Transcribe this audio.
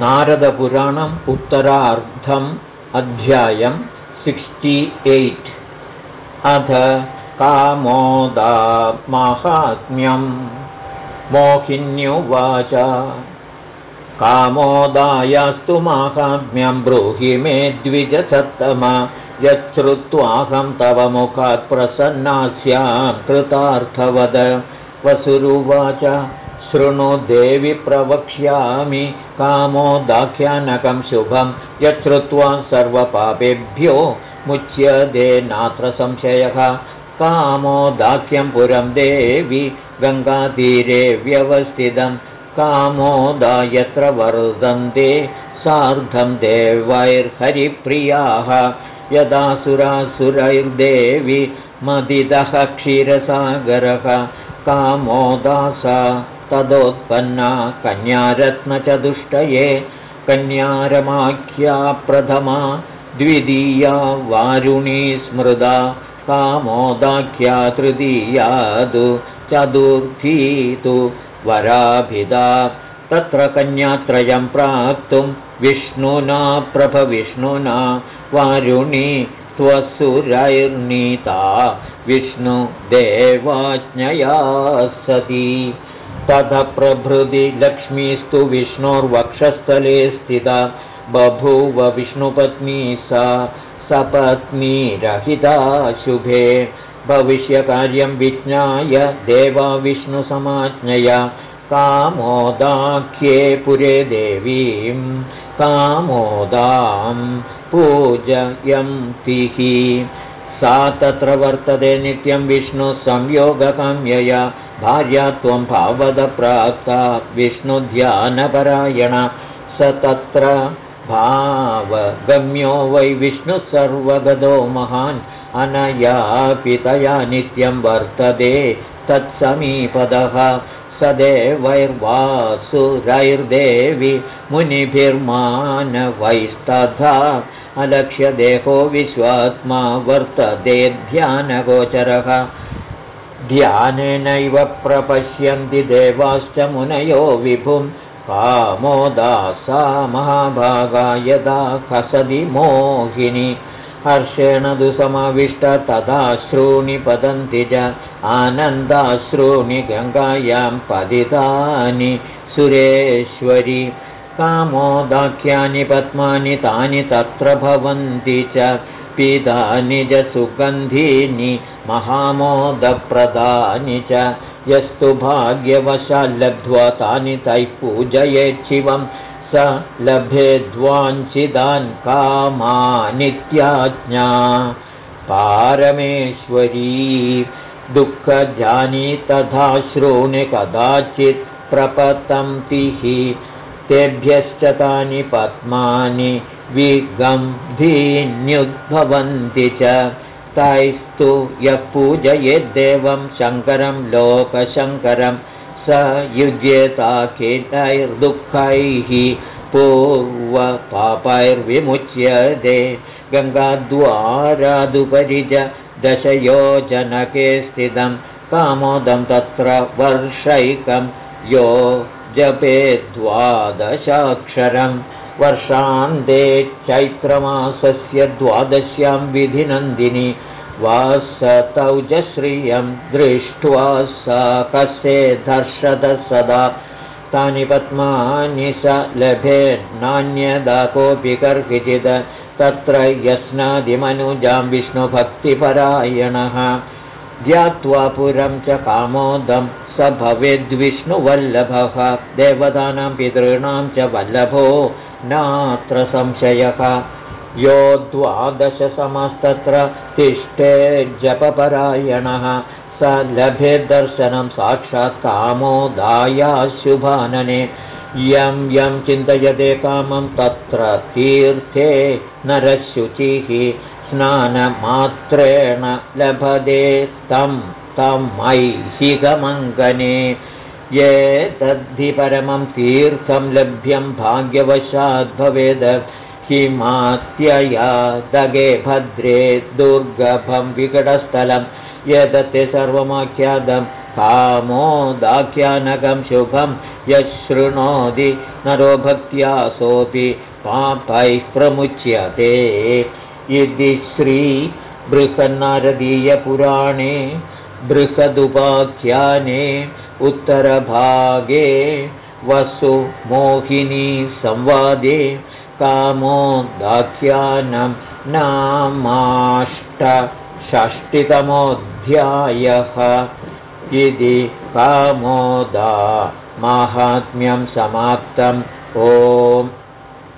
नारदपुराणम् उत्तरार्धम् अध्यायम् sixty eight. अथ कामोदा माहात्म्यम्। मोहिन्युवाच। कामोदायास्तु माहात्म्यम् ब्रूहि मे द्विजसत्तम। यच्छ्रुत्वाहं तव मुखात् प्रसन्नास्याम् कृतार्थवद। वसुरुवाच शृणु देवि प्रवक्ष्यामि कामो दाख्यानकं शुभं यच्छ्रुत्वा सर्वपापेभ्यो मुच्यते नात्र संशयः। कामो दाख्यं पुरं देवि गङ्गातीरे व्यवस्थितं। कामोदा यत्र वर्धन्ते सार्धं देवैर्हरिप्रियाः। यदा सुरासुरैर्देवि मदिदः क्षीरसागरः। कामोदासा तदोत्पन्ना कन्यारत्नचतुष्टये कन्यारमाख्या प्रथमा द्वितीया वारुणी स्मृदा कामोदाख्या तृतीया तु चतुर्थी तु वराभिदा तत्र कन्यात्रयं प्राप्तुं विष्णुना प्रभविष्णुना वारुणी त्वसुरैर्नीता विष्णुदेवाज्ञया सती प्रभृति लक्ष्मीस्तु विष्णोर्वक्षस्थले स्थिता बभूव विष्णुपत्नी सा सपत्नीरहिता शुभे। भविष्यकार्यं विज्ञाय देवा विष्णुसमाज्ञया कामोदाख्ये पुरे देवीं कामोदां पूजयन्तिः सा तत्र वर्तते नित्यं विष्णुसंयोगकाम्यया भार्या त्वं भावदप्राप्ता विष्णुध्यानपरायण। स तत्र भावगम्यो वै विष्णुः सर्वगतो महान्। अनयापितया नित्यं वर्तते तत्समीपदः स देवैर्वासुरैर्देवि मुनिभिर्मानवैस्तथा अलक्ष्यदेहो विश्वात्मा वर्तते ध्यानगोचरः। ध्यानेनैव प्रपश्यन्ति देवाश्च मुनयो विभुं। कामोदासा महाभागा यदा खसदि मोहिनी हर्षेण दु समाविष्ट तदाश्रूणि पतन्ति च आनन्दाश्रूणि गङ्गायां पतितानि सुरेश्वरि। कामोदाख्यानि पद्मानि तानि तत्र भवन्ति च पीतानि च सुगन्धीनि महामोदप्रदानि च यस्तु भाग्यवशाल्लब्ध्वा तानि तैः पूजयेच्छिवं स लभेद्वाञ्छिदान् कामानित्याज्ञा। पारमेश्वरी दुःखजानी तथा श्रोणि कदाचित् प्रपतन्तिः तेभ्यश्च तानि पद्मानि विगम्भीन्युद्भवन्ति च। तैस्तु यः पूजयेद्देवं शङ्करं लोकशङ्करं स युज्येताखिलैर्दुःखैः पूर्वपापैर्विमुच्यते। गङ्गाद्वारादुपरि च दशयोजनके स्थितं कामोदं तत्र वर्षैकं यो जपे द्वादशाक्षरम् वर्षान्ते चैत्रमासस्य द्वादश्यां विधिनन्दिनि वासतौजश्रियं दृष्ट्वा सा कस्य दर्शद सदा। तानि पद्मानि स लभे नान्यदा कोऽपि कर्किचित् तत्र यस्नादिमनुजां विष्णुभक्तिपरायणः। ध्यात्वा पुरं च कामोदं स भवेद्विष्णुवल्लभः। देवतानां पितॄणां च वल्लभो नात्र संशयः यो द्वादशसमस्तत्र तिष्ठे जपपरायणः। स लभे दर्शनं साक्षात् कामोदायाशुभानने यं यं चिन्तयते कामं तत्र तीर्थे नरशुचिः। स्नानमात्रेण लभते तं तं ऐहिकमङ्गने। ये तद्धि परमं तीर्थं लभ्यं भाग्यवशाद्भवेद् हिमात्यया दगे भद्रे दुर्गभं विकटस्थलं एतत् सर्वमाख्यातं कामोदाख्यानकं शुभं यः शृणोति नरो भक्त्या सोऽपि पापैः प्रमुच्यते। इति श्रीबृहन्नारदीयपुराणे बृहदुपाख्याने उत्तरभागे वसुमोहिनी संवादे कामोदाख्यानं नामाष्टषष्टितमोऽध्यायः। इति कामोदा माहात्म्यं समाप्तम्। ओम्